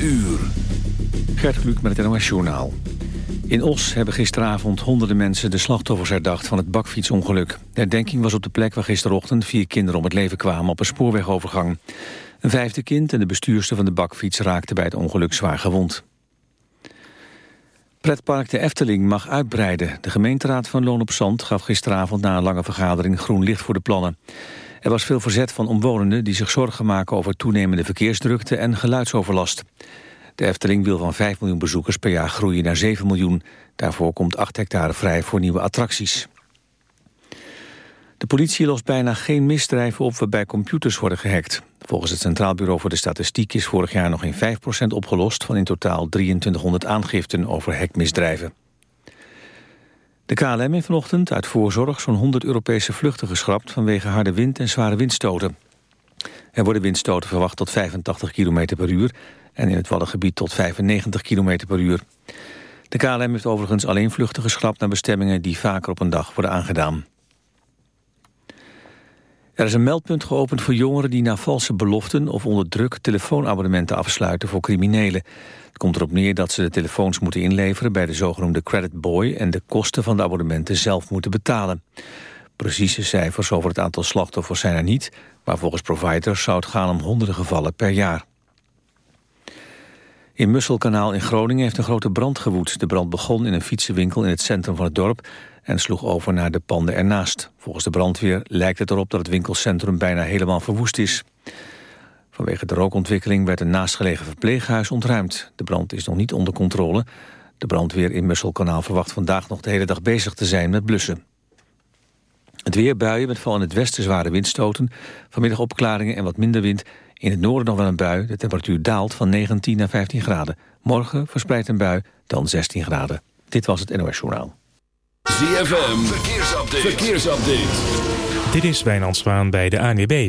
uur. Gert Kluk met het NOS Journaal. In Os hebben gisteravond honderden mensen de slachtoffers herdacht van het bakfietsongeluk. De herdenking was op de plek waar gisterochtend vier kinderen om het leven kwamen op een spoorwegovergang. Een vijfde kind en de bestuurster van de bakfiets raakten bij het ongeluk zwaar gewond. Pretpark de Efteling mag uitbreiden. De gemeenteraad van Loon op Zand gaf gisteravond na een lange vergadering groen licht voor de plannen. Er was veel verzet van omwonenden die zich zorgen maken over toenemende verkeersdrukte en geluidsoverlast. De Efteling wil van 5 miljoen bezoekers per jaar groeien naar 7 miljoen. Daarvoor komt 8 hectare vrij voor nieuwe attracties. De politie lost bijna geen misdrijven op waarbij computers worden gehackt. Volgens het Centraal Bureau voor de Statistiek is vorig jaar nog geen 5% opgelost... van in totaal 2300 aangiften over hackmisdrijven. De KLM heeft vanochtend uit voorzorg zo'n 100 Europese vluchten geschrapt... vanwege harde wind en zware windstoten. Er worden windstoten verwacht tot 85 km per uur... en in het Waddengebied tot 95 km per uur. De KLM heeft overigens alleen vluchten geschrapt naar bestemmingen... die vaker op een dag worden aangedaan. Er is een meldpunt geopend voor jongeren die na valse beloften of onder druk telefoonabonnementen afsluiten voor criminelen. Komt erop neer dat ze de telefoons moeten inleveren bij de zogenoemde credit boy en de kosten van de abonnementen zelf moeten betalen. Precieze cijfers over het aantal slachtoffers zijn er niet, maar volgens providers zou het gaan om honderden gevallen per jaar. In Musselkanaal in Groningen heeft een grote brand gewoed. De brand begon in een fietsenwinkel in het centrum van het dorp en sloeg over naar de panden ernaast. Volgens de brandweer lijkt het erop dat het winkelcentrum bijna helemaal verwoest is. Vanwege de rookontwikkeling werd een naastgelegen verpleeghuis ontruimd. De brand is nog niet onder controle. De brandweer in Musselkanaal verwacht vandaag nog de hele dag bezig te zijn met blussen. Het weer buien met vooral in het westen zware windstoten. Vanmiddag opklaringen en wat minder wind. In het noorden nog wel een bui. De temperatuur daalt van 19 naar 15 graden. Morgen verspreidt een bui, dan 16 graden. Dit was het NOS Journaal. ZFM, verkeersupdate. verkeersupdate. Dit is Wijnand Zwaan bij de ANWB.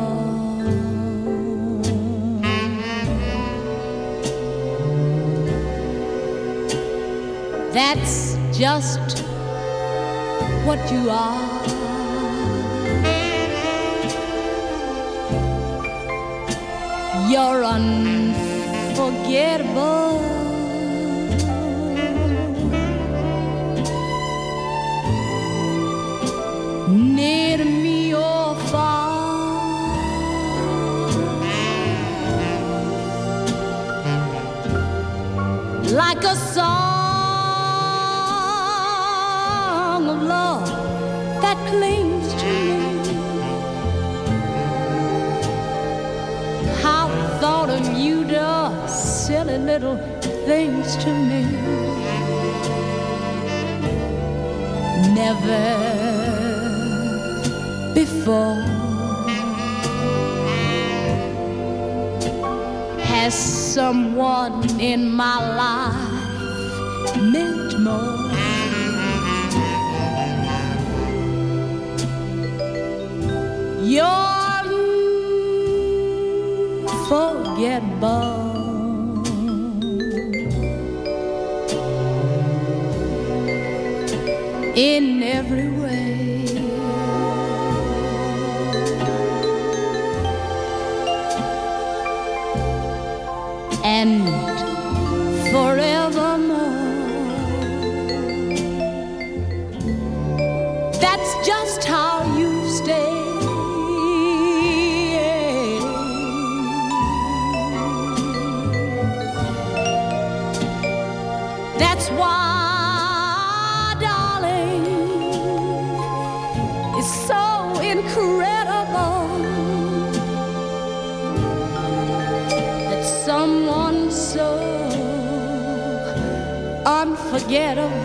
That's just what you are. You're unforgettable. Near me or far. Like a song clings to me. How thought of you does silly little things to me. Never before has someone in my life meant more. You're unforgettable. In every way, and unforgettable thinks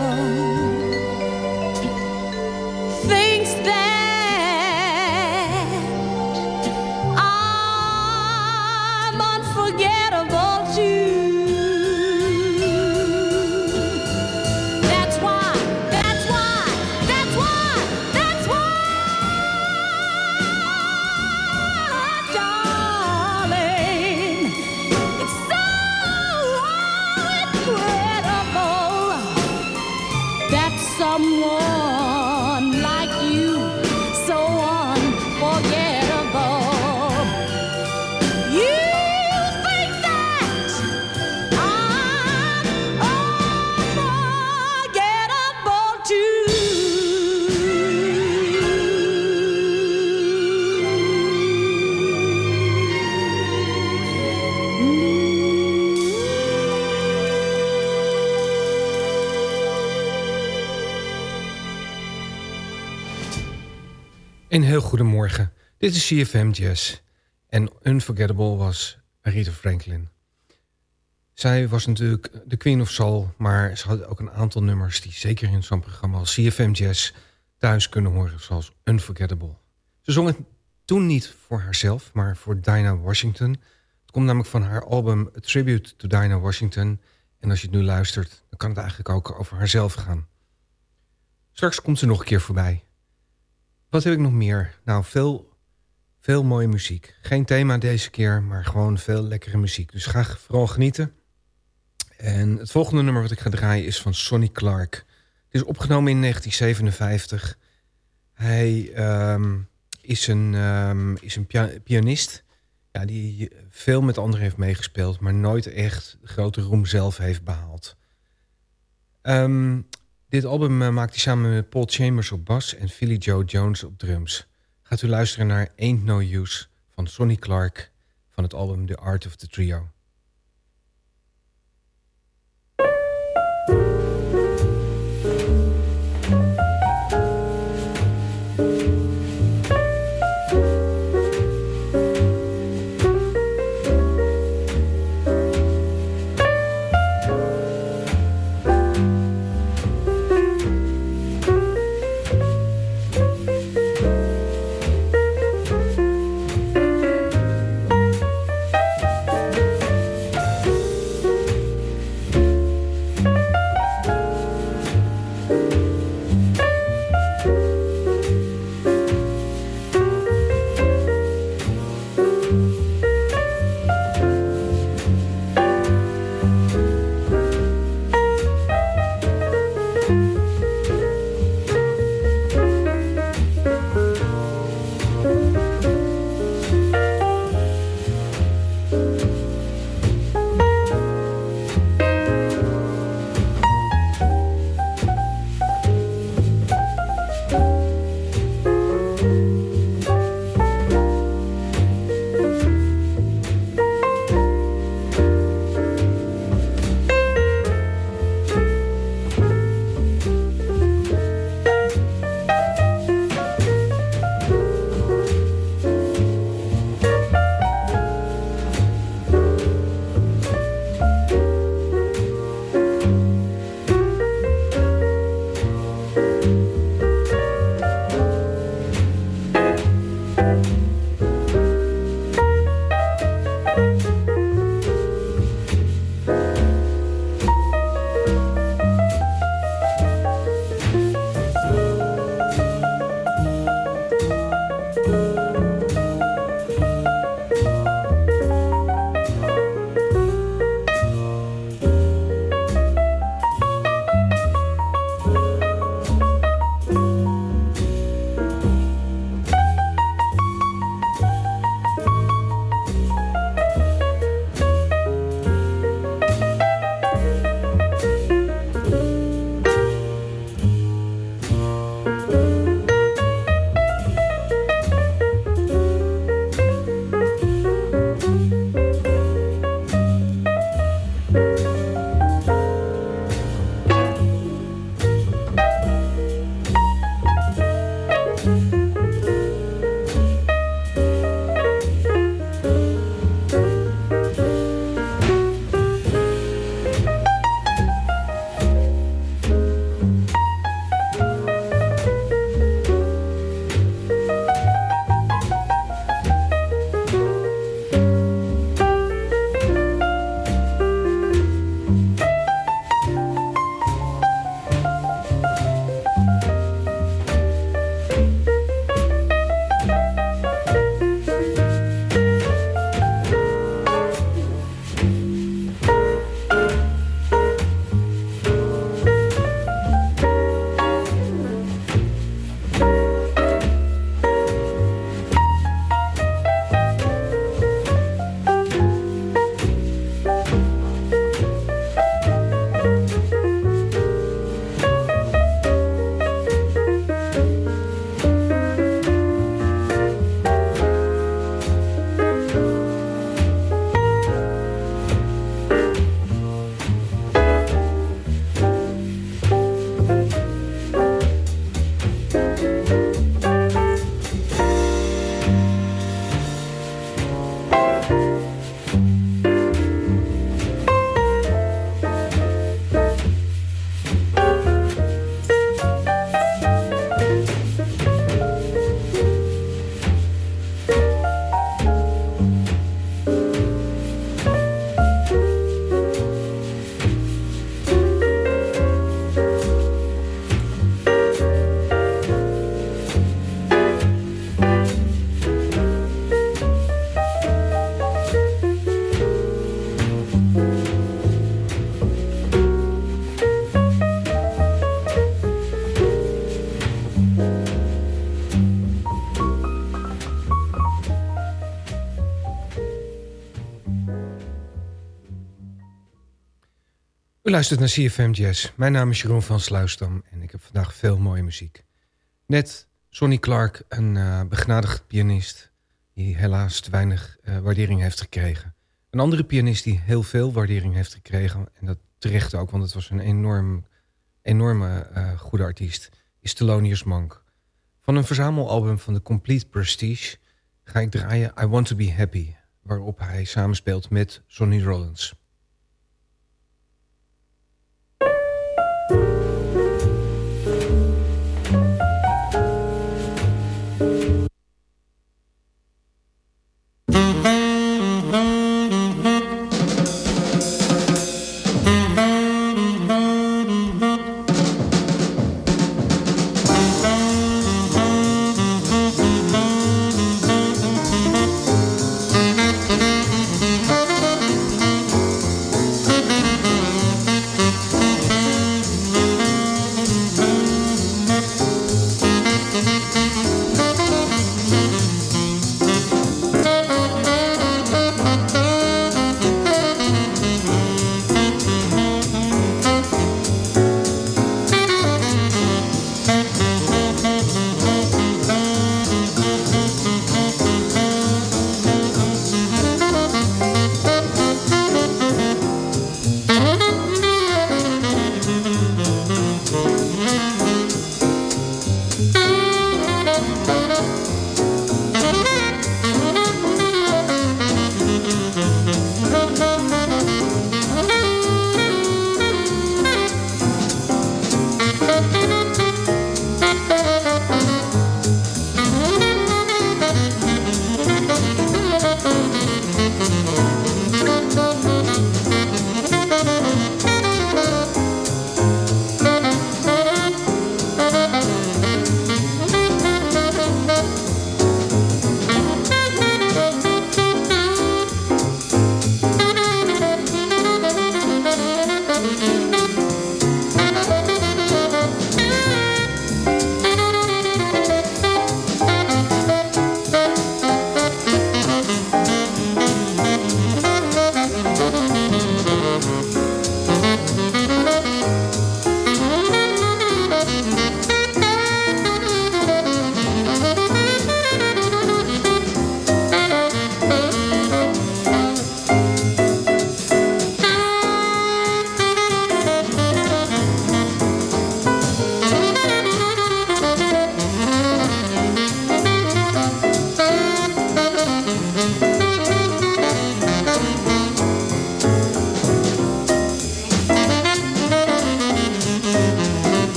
Dit is CFM Jazz. En Unforgettable was Aretha Franklin. Zij was natuurlijk de Queen of Soul, maar ze had ook een aantal nummers die zeker in zo'n programma als CFM Jazz thuis kunnen horen, zoals Unforgettable. Ze zong het toen niet voor haarzelf, maar voor Dinah Washington. Het komt namelijk van haar album A Tribute to Dinah Washington. En als je het nu luistert, dan kan het eigenlijk ook over haarzelf gaan. Straks komt ze nog een keer voorbij. Wat heb ik nog meer? Nou, veel, veel mooie muziek. Geen thema deze keer, maar gewoon veel lekkere muziek. Dus ga vooral genieten. En het volgende nummer wat ik ga draaien is van Sonny Clark. Het is opgenomen in 1957. Hij ehm, is een, ehm, is een pia- pianist ja, die veel met anderen heeft meegespeeld... maar nooit echt grote roem zelf heeft behaald. Ehm, dit album eh, maakt hij samen met Paul Chambers op bas en Philly Joe Jones op drums. Gaat u luisteren naar Ain't No Use van Sonny Clark van het album The Art of the Trio. U luistert naar CFM Jazz. Mijn naam is Jeroen van Sluisdam en ik heb vandaag veel mooie muziek. Net Sonny Clark, een uh, begnadigd pianist... die helaas te weinig uh, waardering heeft gekregen. Een andere pianist die heel veel waardering heeft gekregen... en dat terecht ook, want het was een enorm, enorme uh, goede artiest... is Thelonious Monk. Van een verzamelalbum van de Complete Prestige... ga ik draaien I Want To Be Happy... waarop hij samenspeelt met Sonny Rollins...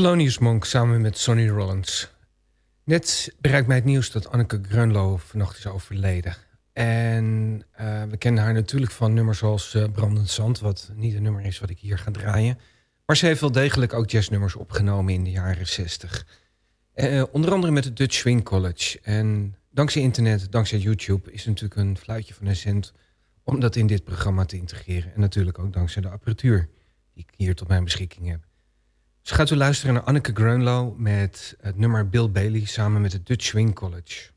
Thelonious Monk samen met Sonny Rollins. Net bereikt mij het nieuws dat Anneke Grunlo vannacht is overleden. En uh, we kennen haar natuurlijk van nummers zoals uh, Brandend Zand... wat niet een nummer is wat ik hier ga draaien. Maar ze heeft wel degelijk ook jazznummers opgenomen in de jaren 60. Uh, onder andere met het Dutch Swing College. En dankzij internet, dankzij YouTube... is natuurlijk een fluitje van een cent om dat in dit programma te integreren. En natuurlijk ook dankzij de apparatuur die ik hier tot mijn beschikking heb. Dus gaat u luisteren naar Anneke Grunlow met het nummer Bill Bailey samen met het Dutch Swing College.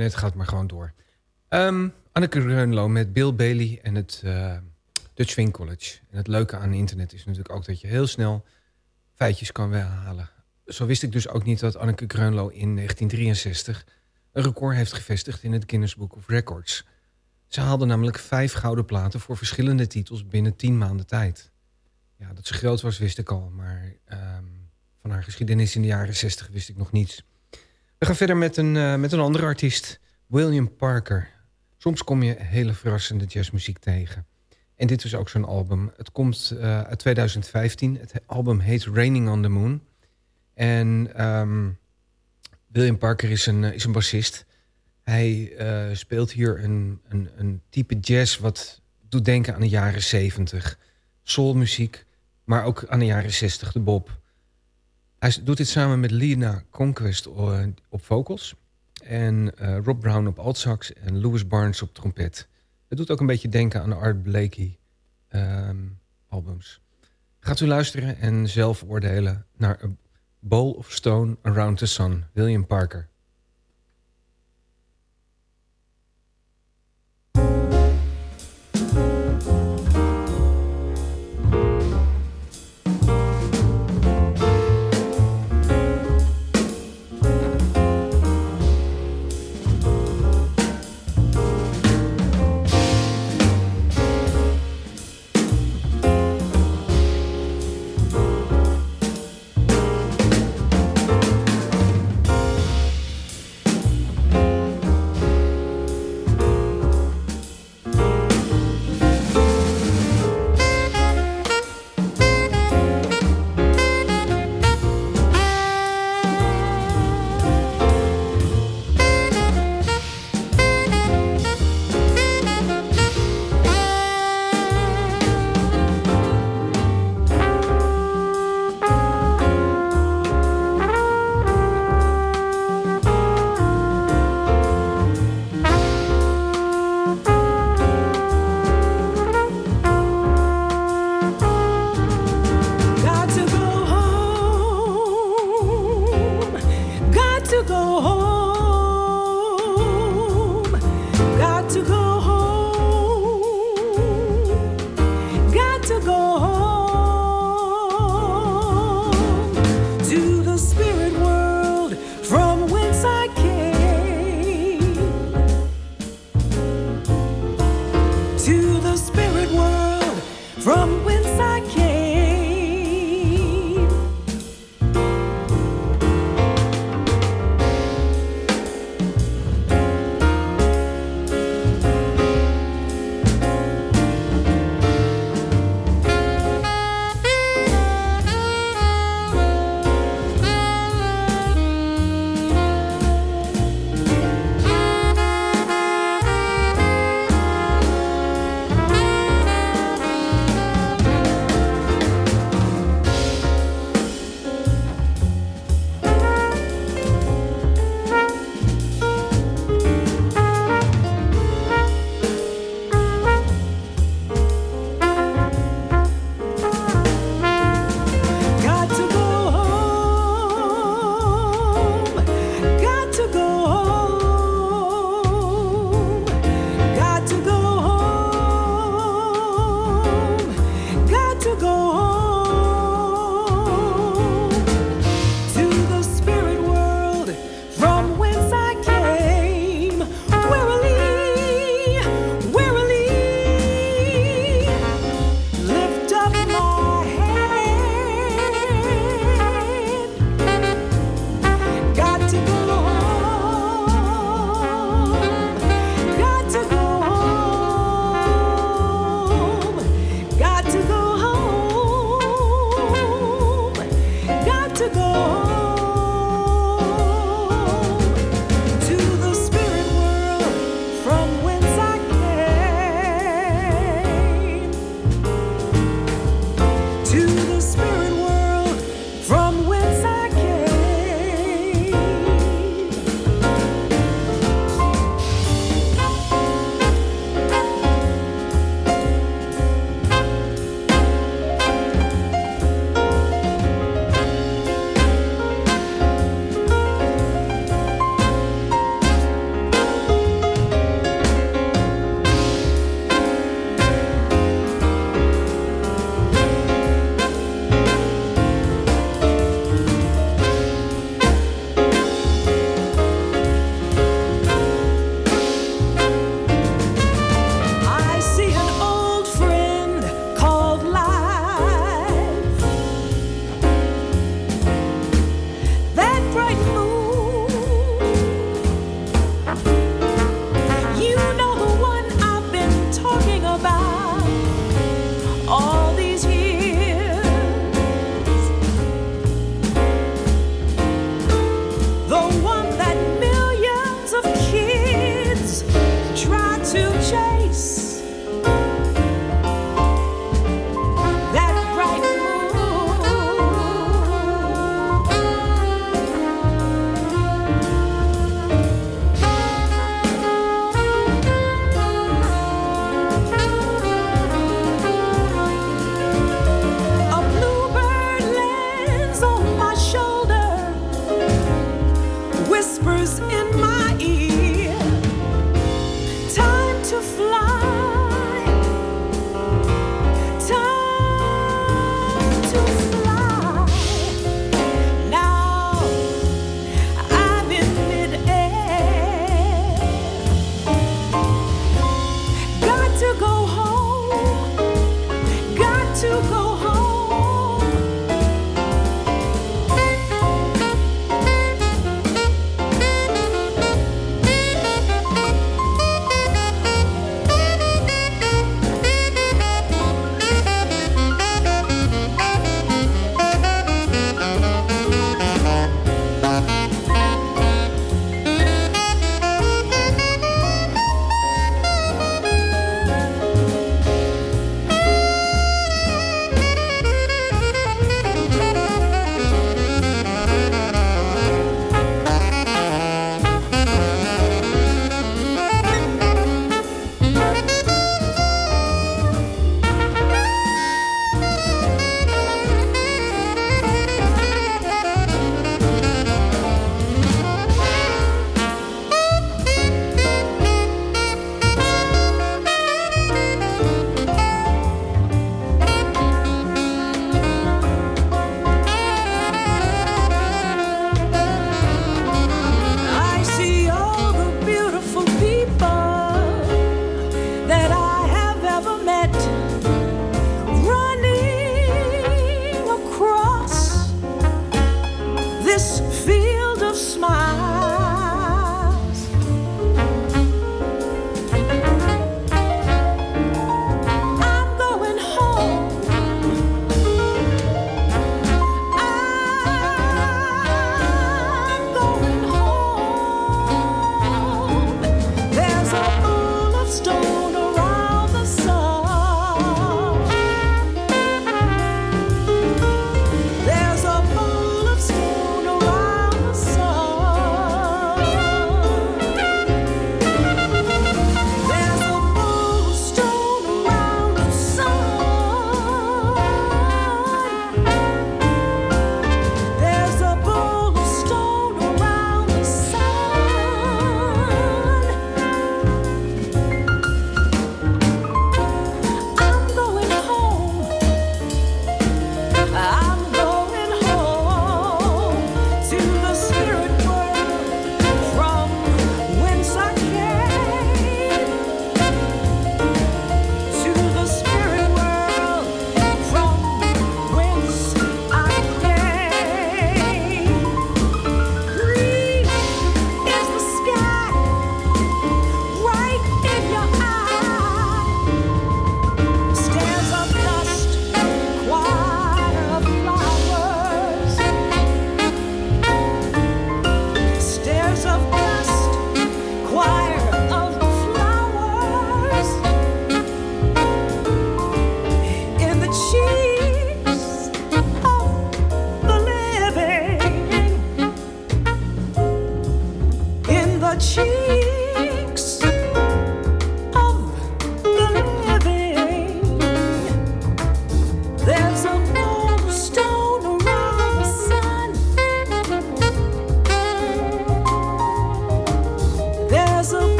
Internet gaat maar gewoon door. Um, Anneke Reunlo met Bill Bailey en het uh, Dutch Swing College. En het leuke aan internet is natuurlijk ook dat je heel snel feitjes kan weghalen. Zo wist ik dus ook niet dat Anneke Greunlo in 1963 een record heeft gevestigd in het Guinness Book of Records. Ze haalde namelijk vijf gouden platen voor verschillende titels binnen tien maanden tijd. Ja, dat ze groot was wist ik al, maar um, van haar geschiedenis in de jaren 60 wist ik nog niets. We gaan verder met een, uh, met een andere artiest, William Parker. Soms kom je hele verrassende jazzmuziek tegen. En dit is ook zo'n album. Het komt uh, uit 2015. Het album heet Raining on the Moon. En um, William Parker is een, is een bassist. Hij speelt hier een, een, een type jazz wat doet denken aan de jaren 70. Soulmuziek, maar ook aan de jaren 60, de bob. Hij doet dit samen met Lina Conquest eh, op vocals. En uh, Rob Brown op altsax en Louis Barnes op trompet. Het doet ook een beetje denken aan de Art Blakey um, albums. Gaat u luisteren en zelf oordelen naar A Bowl of Stone Around the Sun, William Parker.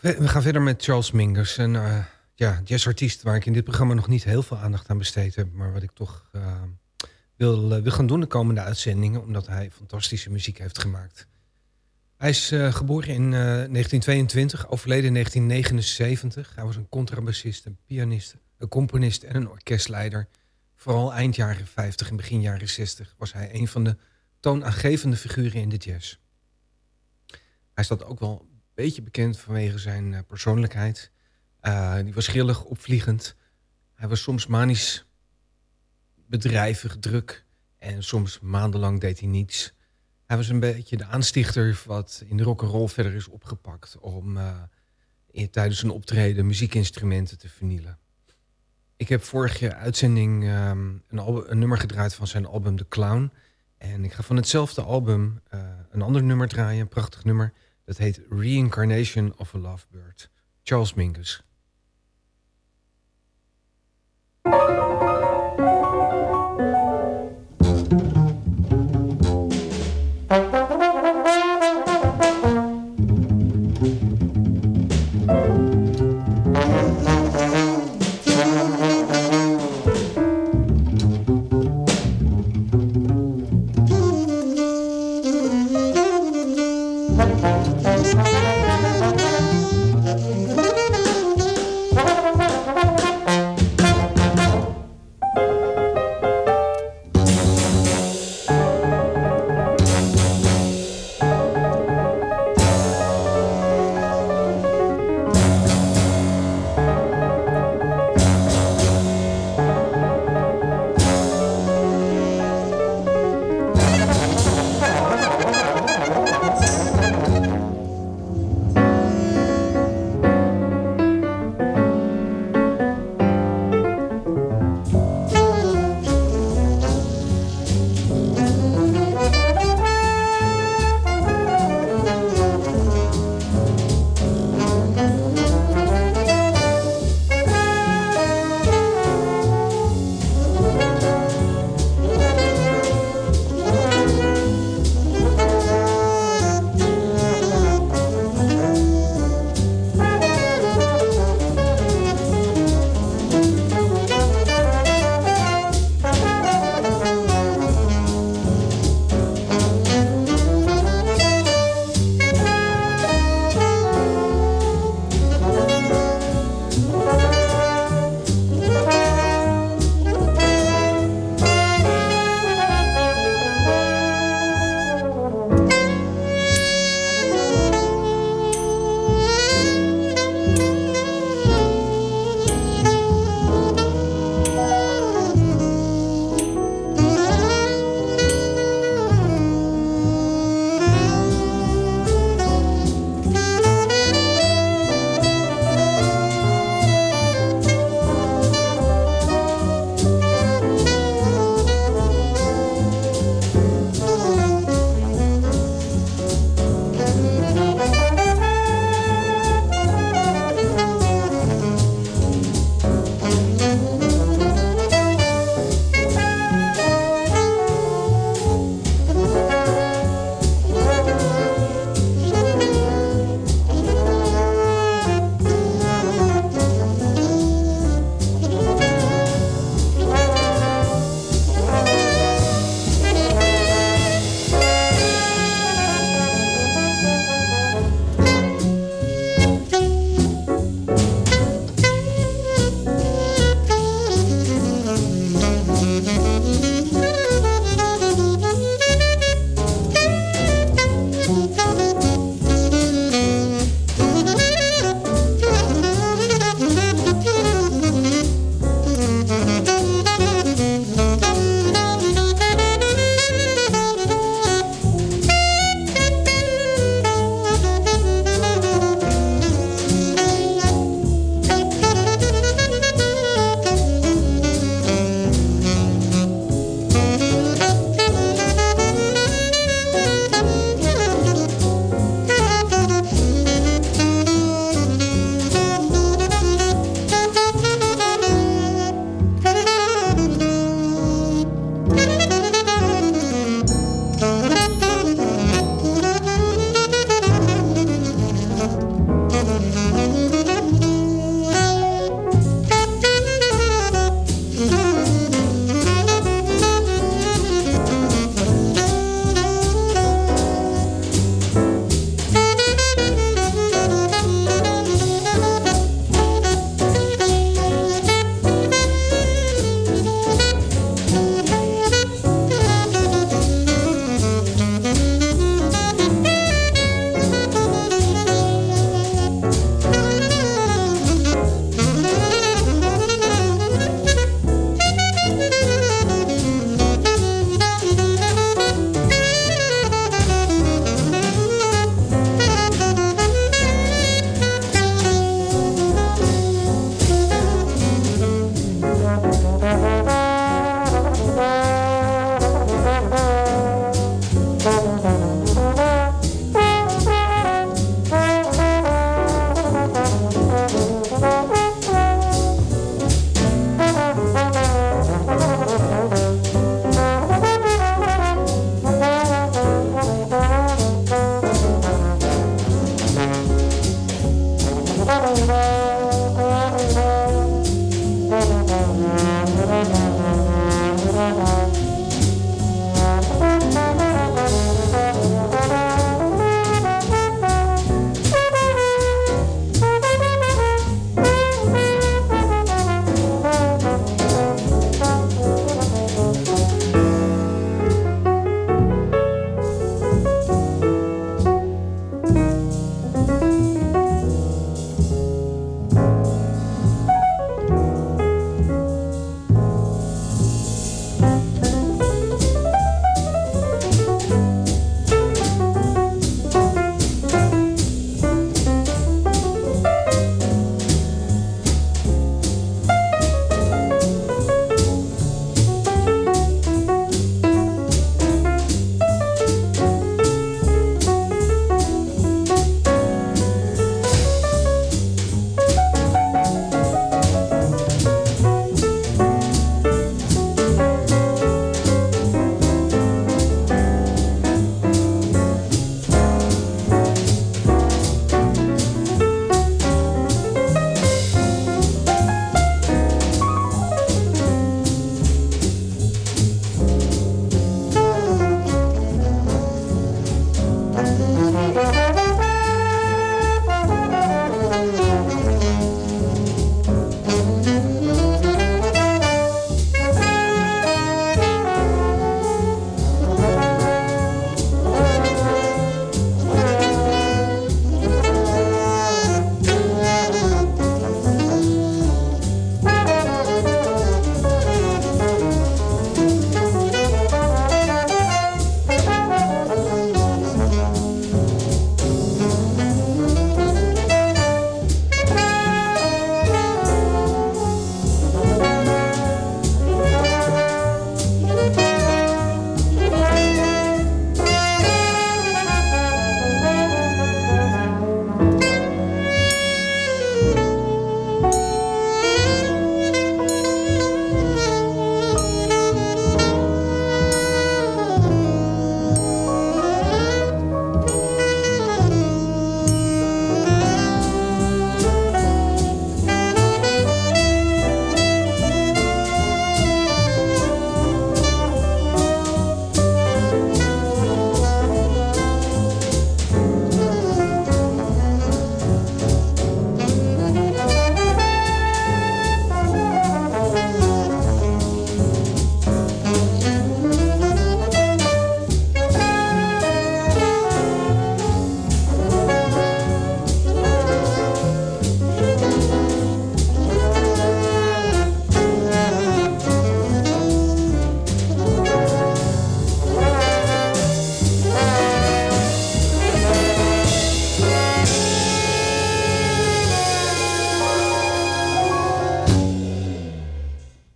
We gaan verder met Charles Mingus. Een uh, ja, jazzartiest waar ik in dit programma nog niet heel veel aandacht aan besteed heb. Maar wat ik toch uh, wil, uh, wil gaan doen de komende uitzendingen. Omdat hij fantastische muziek heeft gemaakt. Hij is geboren in 1922, overleden in 1979. Hij was een contrabassist, een pianist, een componist en een orkestleider. Vooral eind jaren 50 en begin jaren 60 was hij een van de toonaangevende figuren in de jazz. Hij staat ook wel een beetje bekend vanwege zijn uh, persoonlijkheid. Uh, die was grillig, opvliegend. Hij was soms manisch bedrijvig, druk. En soms maandenlang deed hij niets. Hij was een beetje de aanstichter wat in de rock'n'roll verder is opgepakt... om uh, in, tijdens een optreden muziekinstrumenten te vernielen. Ik heb vorige uitzending um, een, een nummer gedraaid van zijn album The Clown... En ik ga van hetzelfde album uh, een ander nummer draaien, een prachtig nummer. Dat heet Reincarnation of a Lovebird. Charles Mingus.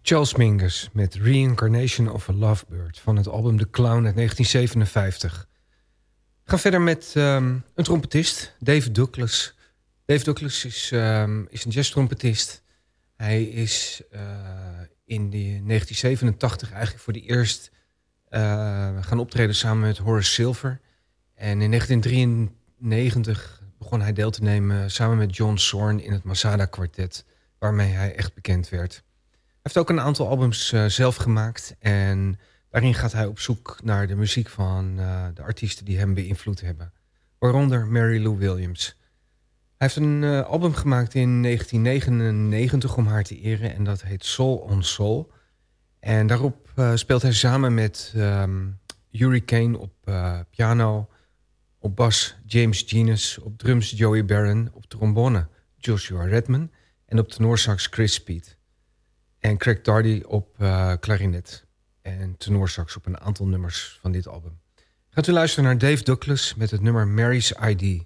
Charles Mingus met Reincarnation of a Lovebird van het album The Clown uit 1957. Ik ga verder met um, een trompetist, Dave Douglas. Dave Douglas is, um, is een jazztrompetist. Hij is uh, in 1987 eigenlijk voor het eerst uh, gaan optreden samen met Horace Silver. En in 1993 begon hij deel te nemen samen met John Zorn in het Masada Quartet, waarmee hij echt bekend werd heeft ook een aantal albums uh, zelf gemaakt. En daarin gaat hij op zoek naar de muziek van uh, de artiesten die hem beïnvloed hebben. Waaronder Mary Lou Williams. Hij heeft een uh, album gemaakt in 1999 om haar te eren. En dat heet Soul on Soul. En daarop speelt hij samen met um, Hurricane op piano. Op bas James Genus. Op drums Joey Barron. Op trombone Joshua Redman. En op tenorsax Chris Speed. En Craig Tardy op uh, klarinet. En tenorsax op een aantal nummers van dit album. Gaat u luisteren naar Dave Douglas met het nummer Mary's ID.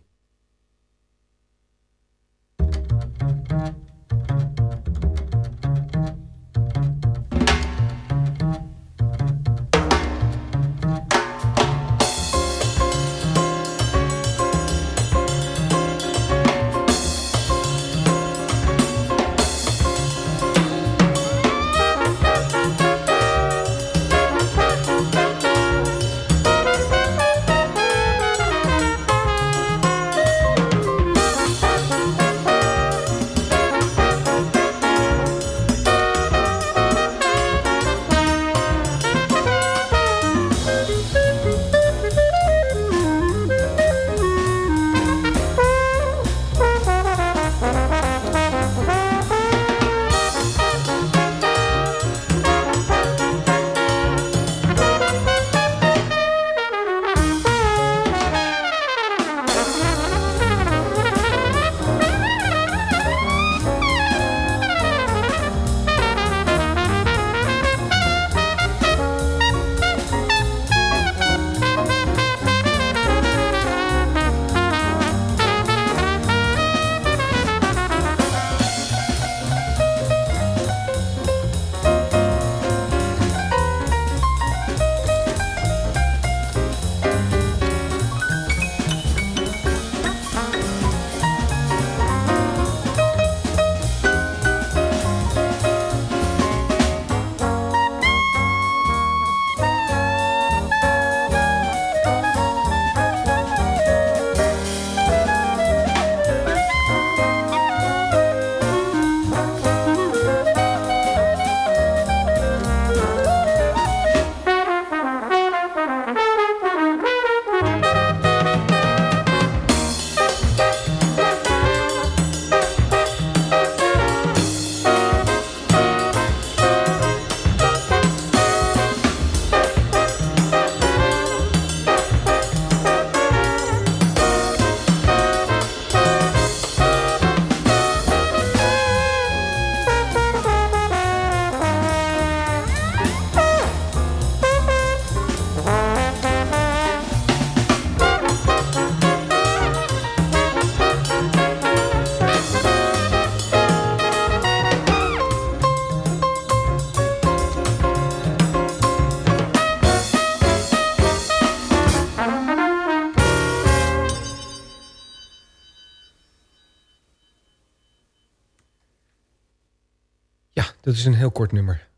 Dat is een heel kort nummer.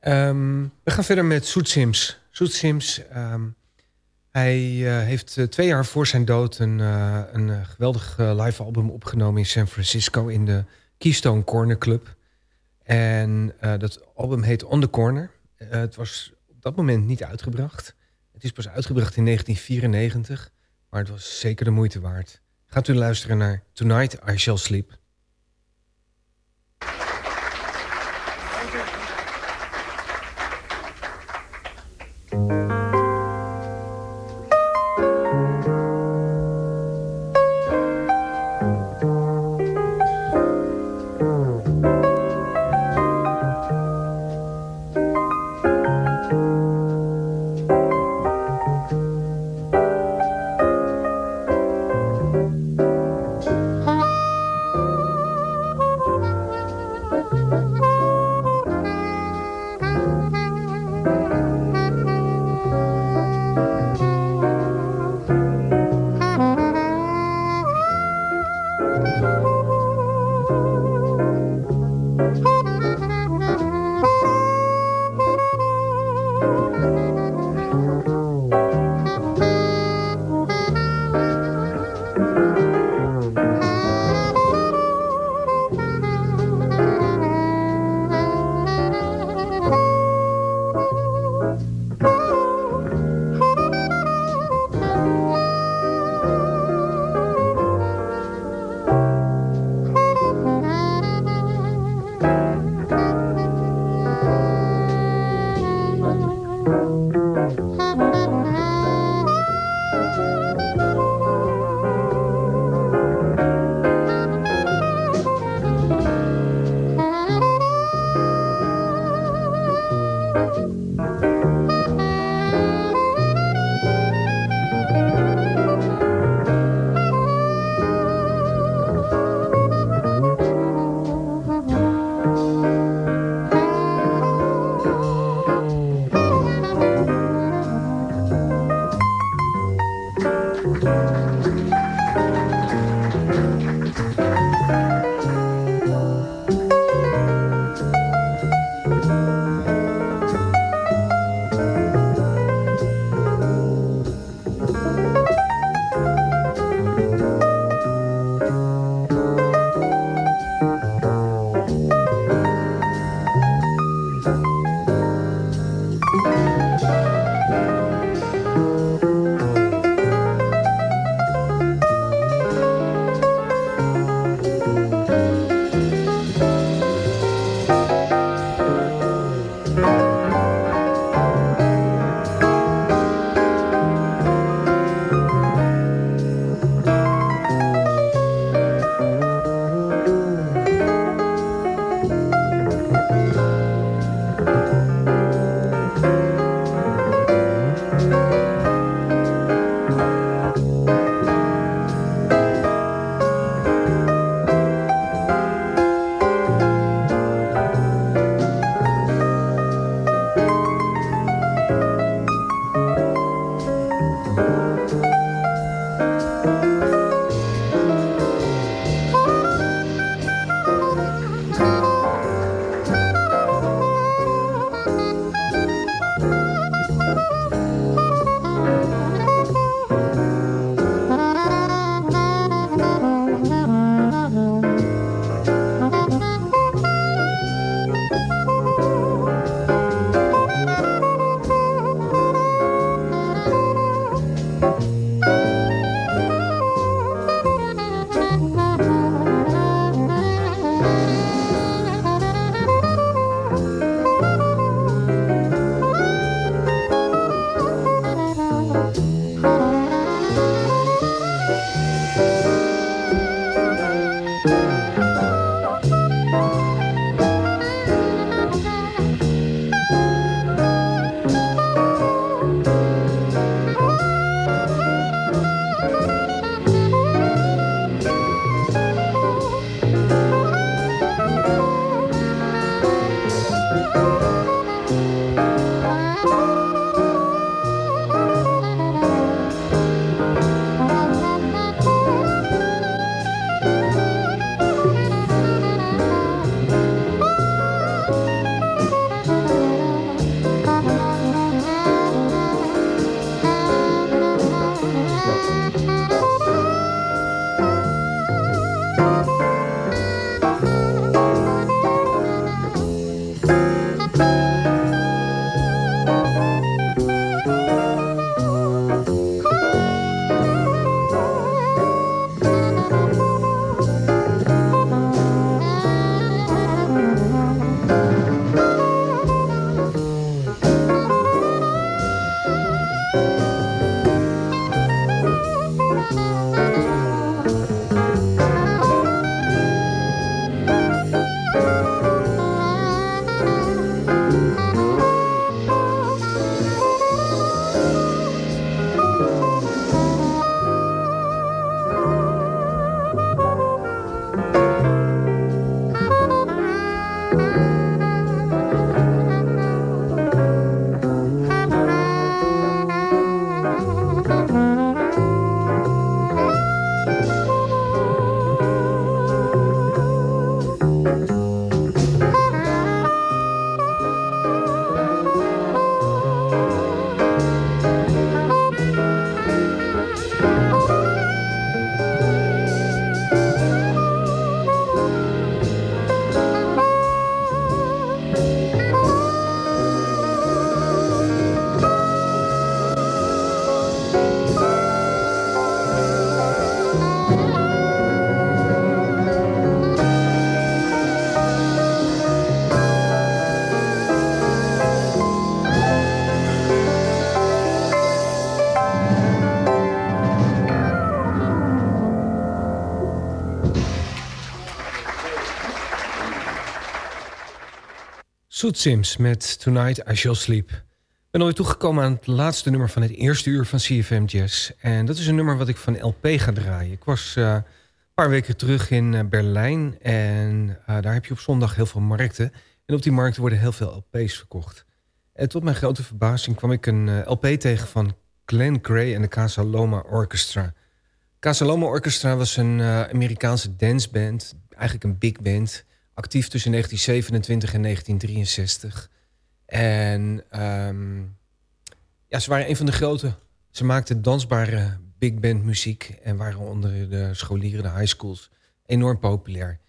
Um, we gaan verder met Soet Sims. Soet Sims, um, hij uh, heeft uh, twee jaar voor zijn dood een, uh, een geweldig live album opgenomen in San Francisco in de Keystone Corner Club. En dat album heet On the Corner. het was op dat moment niet uitgebracht. Het is pas uitgebracht in 1994, maar het was zeker de moeite waard. Gaat u luisteren naar Tonight I Shall Sleep. Soet Sims met Tonight I Shall Sleep. Ik ben ooit toegekomen aan het laatste nummer van het eerste uur van CFM Jazz. En dat is een nummer wat ik van LP ga draaien. Ik was uh, een paar weken terug in uh, Berlijn en uh, daar heb je op zondag heel veel markten. En op die markten worden heel veel LP's verkocht. En tot mijn grote verbazing kwam ik een LP tegen van Glenn Gray en de Casa Loma Orchestra. Casa Loma Orchestra was een Amerikaanse danceband, eigenlijk een big band, actief tussen 1927 en 1963. En um, ja, ze waren een van de grote. Ze maakten dansbare big band muziek en waren onder de scholieren, de high schools, enorm populair.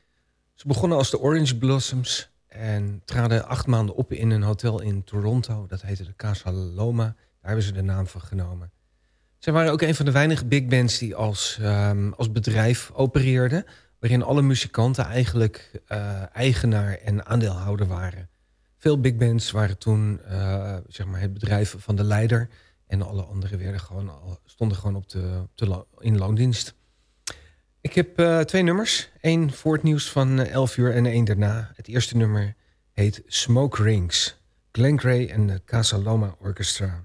Ze begonnen als de Orange Blossoms en traden acht maanden op in een hotel in Toronto. Dat heette de Casa Loma. Daar hebben ze de naam van genomen. Zij waren ook een van de weinige big bands die als, um, als bedrijf opereerden. Waarin alle muzikanten eigenlijk uh, eigenaar en aandeelhouder waren. Veel big bands waren toen uh, zeg maar het bedrijf van de leider. En alle anderen werden gewoon, stonden gewoon op de, de, in loondienst. Ik heb uh, twee nummers. Eén voor het nieuws van 11 uur en één daarna. Het eerste nummer heet Smoke Rings. Glenn Gray en de Casa Loma Orchestra.